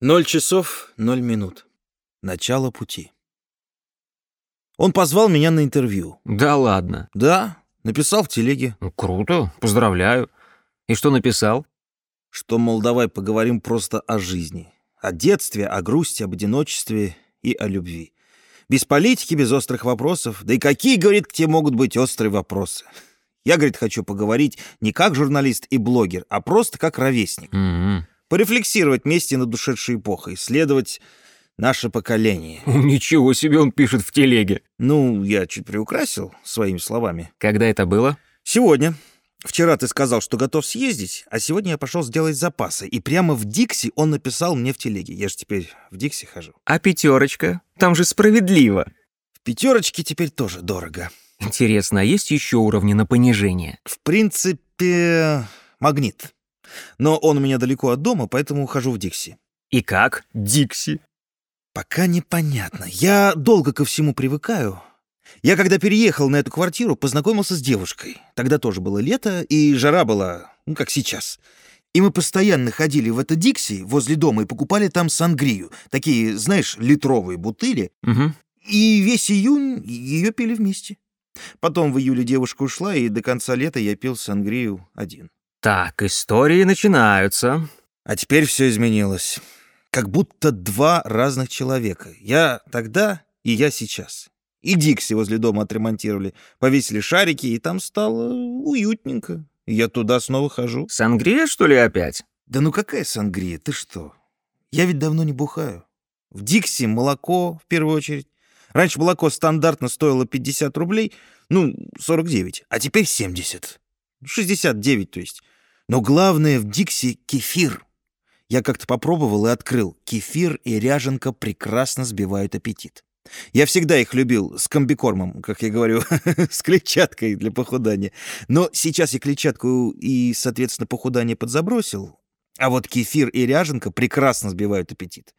Ноль часов, ноль минут. Начало пути. Он позвал меня на интервью. Да ладно. Да, написал в телеге, Ну, Круто, поздравляю. И что написал? что, мол, давай поговорим просто о жизни. О детстве, о грусти, об одиночестве и о любви. Без политики, без острых вопросов. Да и какие, говорит, к тебе могут быть острые вопросы? Я, говорит, хочу поговорить не как журналист и блогер, а просто как ровесник. М-м. Порефлексировать вместе над ушедшей эпохой, исследовать наше поколение. Ничего себе он пишет в телеге. Ну, я чуть приукрасил своими словами. Когда это было? Сегодня. Вчера ты сказал, что готов съездить, а сегодня я пошел сделать запасы. И прямо в Дикси он написал мне в телеге. Я же теперь в Дикси хожу. А пятерочка? Там же справедливо. В пятерочке теперь тоже дорого. Интересно, а есть еще уровни на понижение? В принципе, магнит. Но он у меня далеко от дома, поэтому ухожу в Дикси. И как? Дикси. Пока непонятно. Я долго ко всему привыкаю. Я когда переехал на эту квартиру, познакомился с девушкой. Тогда тоже было лето, и жара была, ну, как сейчас. И мы постоянно ходили в это Дикси возле дома и покупали там сангрию. Такие, знаешь, литровые бутыли. Угу. И весь июнь ее пили вместе. Потом в июле девушка ушла, и до конца лета я пил сангрию один. Так, истории начинаются. А теперь все изменилось. Как будто два разных человека. Я тогда и я сейчас. И Дикси возле дома отремонтировали. Повесили шарики, и там стало уютненько. Я туда снова хожу. Сангрия, что ли, опять? Да ну какая сангрия, ты что? Я ведь давно не бухаю. В Дикси молоко, в первую очередь. Раньше молоко стандартно стоило 50 рублей, ну, 49, а теперь 70. 69, то есть. Но главное в Дикси кефир. Я как-то попробовал и открыл. Кефир и ряженка прекрасно сбивают аппетит. Я всегда их любил с комбикормом, как я говорю, с клетчаткой для похудания. Но сейчас я клетчатку и, соответственно, похудание подзабросил. А вот кефир и ряженка прекрасно сбивают аппетит.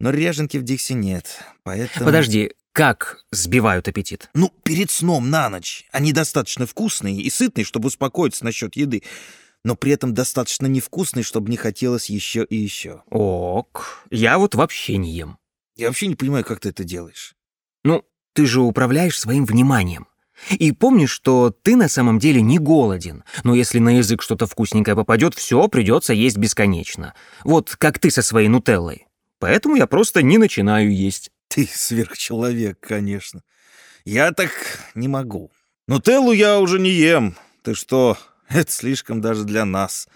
Но ряженки в Дикси нет, поэтому... Подожди, как сбивают аппетит? Ну, перед сном на ночь. Они достаточно вкусные и сытные, чтобы успокоиться насчет еды, но при этом достаточно невкусные, чтобы не хотелось еще и еще. Ок, я вот вообще не ем. Я вообще не понимаю, как ты это делаешь. Ну, ты же управляешь своим вниманием. И помнишь, что ты на самом деле не голоден, но если на язык что-то вкусненькое попадет, все придется есть бесконечно. Вот как ты со своей нутеллой. Поэтому я просто не начинаю есть. Ты сверхчеловек, конечно. Я так не могу. Нутеллу я уже не ем. Ты что, это слишком даже для нас.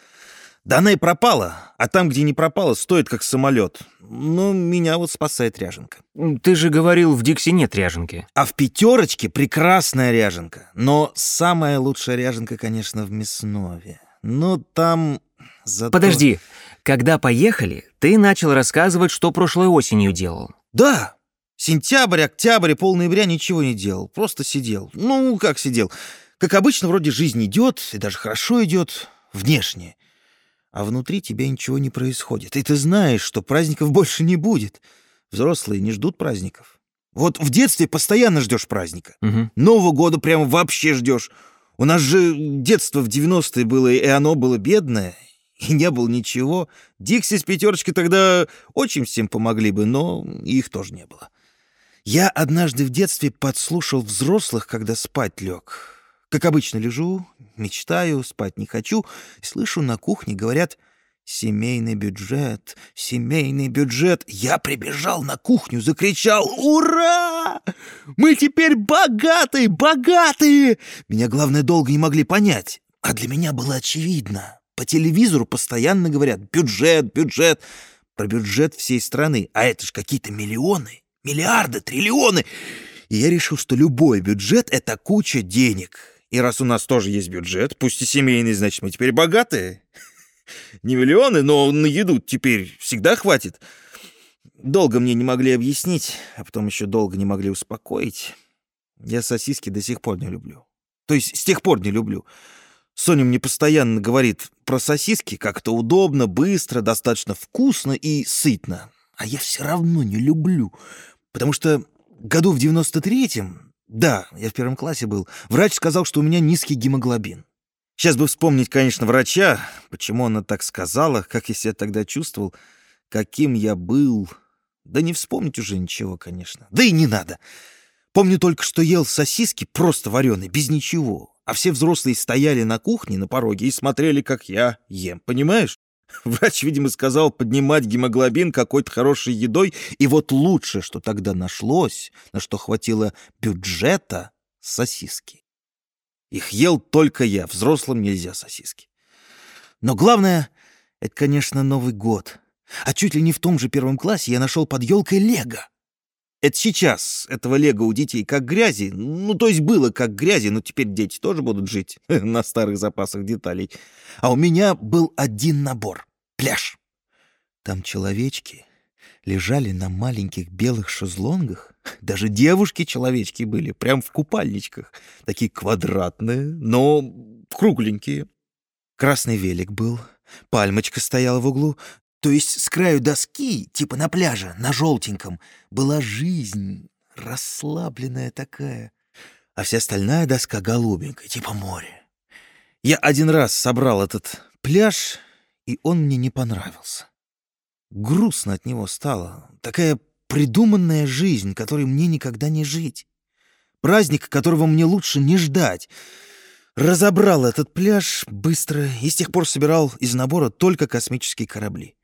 Да она и пропала, а там, где не пропала, стоит как самолет. Но меня вот спасает ряженка. Ты же говорил, в Дикси нет ряженки. А в пятерочке прекрасная ряженка. Но самая лучшая ряженка, конечно, в Мяснове. Ну, там... Зато... Подожди, когда поехали, ты начал рассказывать, что прошлой осенью делал. Да, сентябрь, октябрь и полноября ничего не делал. Просто сидел. Ну, как сидел? Как обычно, вроде жизнь идет, и даже хорошо идет, внешне. А внутри тебя ничего не происходит. И ты знаешь, что праздников больше не будет. Взрослые не ждут праздников. Вот в детстве постоянно ждешь праздника. Мгм. Нового года прямо вообще ждешь. У нас же детство в 90-е было, и оно было бедное, и не было ничего. Дикси с пятерочкой тогда очень всем помогли бы, но их тоже не было. Я однажды в детстве подслушал взрослых, когда спать лег. Как обычно лежу, мечтаю, спать не хочу, слышу на кухне говорят «семейный бюджет, семейный бюджет». Я прибежал на кухню, закричал «Ура! Мы теперь богатые, богатые!» Меня, главное, долго не могли понять. А для меня было очевидно. По телевизору постоянно говорят «бюджет, бюджет». Про бюджет всей страны. А это ж какие-то миллионы, миллиарды, триллионы. И я решил, что любой бюджет — это куча денег. И раз у нас тоже есть бюджет, пусть и семейный, значит, мы теперь богатые. Не миллионы, но на еду теперь всегда хватит. Долго мне не могли объяснить, а потом еще долго не могли успокоить. Я сосиски до сих пор не люблю. То есть с тех пор не люблю. Соня мне постоянно говорит про сосиски, как это удобно, быстро, достаточно вкусно и сытно. А я все равно не люблю, потому что году в 93-м, да, я в первом классе был, врач сказал, что у меня низкий гемоглобин. Сейчас бы вспомнить, конечно, врача, почему она так сказала, как я себя тогда чувствовал. каким я был. Да не вспомнить уже ничего, конечно. Да и не надо. Помню только, что ел сосиски просто вареные, без ничего. А все взрослые стояли на кухне на пороге и смотрели, как я ем. Понимаешь? Врач, видимо, сказал поднимать гемоглобин какой-то хорошей едой, и вот лучше, что тогда нашлось, на что хватило бюджета, сосиски. Их ел только я, взрослым нельзя сосиски. Но главное — это, конечно, Новый год. А чуть ли не в том же первом классе я нашел под елкой лего. Это сейчас этого лего у детей как грязи. Ну, то есть было как грязи, но теперь дети тоже будут жить на старых запасах деталей. А у меня был один набор — пляж. Там человечки лежали на маленьких белых шезлонгах. Даже девушки-человечки были, прям в купальничках. Такие квадратные, но кругленькие. Красный велик был, пальмочка стояла в углу, то есть с краю доски, типа на пляже, на желтеньком, была жизнь, расслабленная такая, а вся остальная доска голубенькая, типа море. Я один раз собрал этот пляж, и он мне не понравился. Грустно от него стало. Такая придуманная жизнь, которой мне никогда не жить. Праздник, которого мне лучше не ждать. Разобрал этот пляж быстро и с тех пор собирал из набора только космические корабли.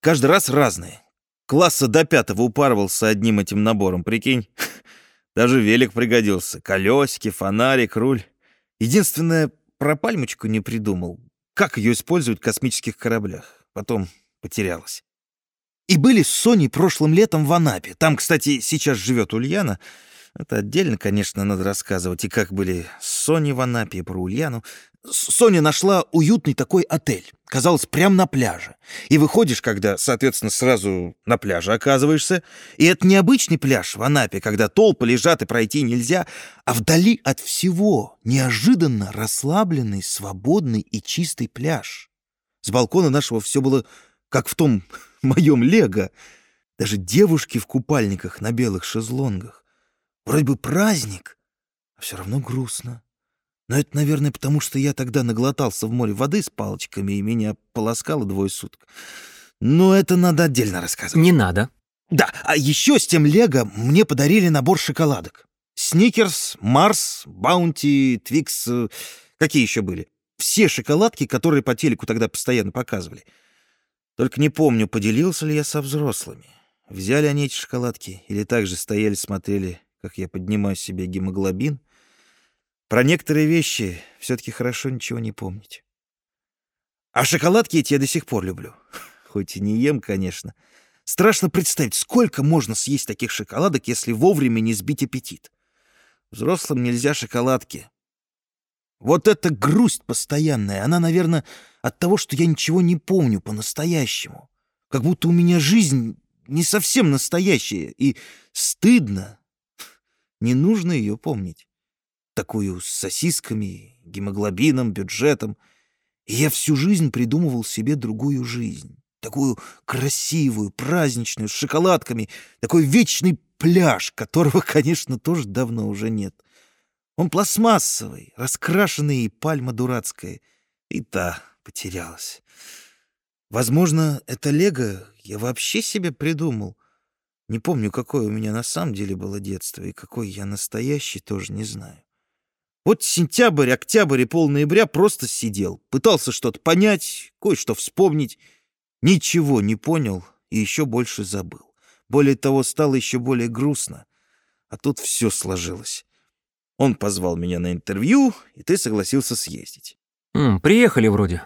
Каждый раз разные. Класса до пятого упарывался одним этим набором, прикинь. Даже велик пригодился. Колесики, фонарик, руль. Единственное, про пальмочку не придумал. Как ее используют в космических кораблях. Потом потерялась. И были с Соней прошлым летом в Анапе. Там, кстати, сейчас живет Ульяна. Это отдельно, конечно, надо рассказывать. И как были с Соней в Анапе и про Ульяну. Соня нашла уютный такой отель. Казалось, прямо на пляже. И выходишь, когда, соответственно, сразу на пляже оказываешься. И это не обычный пляж в Анапе, когда толпы лежат и пройти нельзя, а вдали от всего неожиданно расслабленный, свободный и чистый пляж. С балкона нашего все было как в том моем лего. Даже девушки в купальниках на белых шезлонгах. Вроде бы праздник, а все равно грустно. Но это, наверное, потому что я тогда наглотался в море воды с палочками, и меня полоскало двое суток. Но это надо отдельно рассказывать. Не надо. Да, а еще с тем Лего мне подарили набор шоколадок. Сникерс, Марс, Баунти, Твикс, э, какие еще были? Все шоколадки, которые по телеку тогда постоянно показывали. Только не помню, поделился ли я со взрослыми. Взяли они эти шоколадки или также стояли, смотрели, как я поднимаю себе гемоглобин — про некоторые вещи все-таки хорошо ничего не помнить. А шоколадки эти я до сих пор люблю. Хоть и не ем, конечно. Страшно представить, сколько можно съесть таких шоколадок, если вовремя не сбить аппетит. Взрослым нельзя шоколадки. Вот эта грусть постоянная, она, наверное, от того, что я ничего не помню по-настоящему. Как будто у меня жизнь не совсем настоящая, и стыдно. Не нужно ее помнить такую с сосисками, гемоглобином, бюджетом. И я всю жизнь придумывал себе другую жизнь. Такую красивую, праздничную, с шоколадками. Такой вечный пляж, которого, конечно, тоже давно уже нет. Он пластмассовый, раскрашенный и пальма дурацкая. И та потерялась. Возможно, это лего я вообще себе придумал. Не помню, какое у меня на самом деле было детство, и какой я настоящий, тоже не знаю. Вот сентябрь, октябрь и пол ноября просто сидел, пытался что-то понять, кое-что вспомнить. Ничего не понял и еще больше забыл. Более того, стало еще более грустно. А тут все сложилось. Он позвал меня на интервью, и ты согласился съездить. Приехали вроде.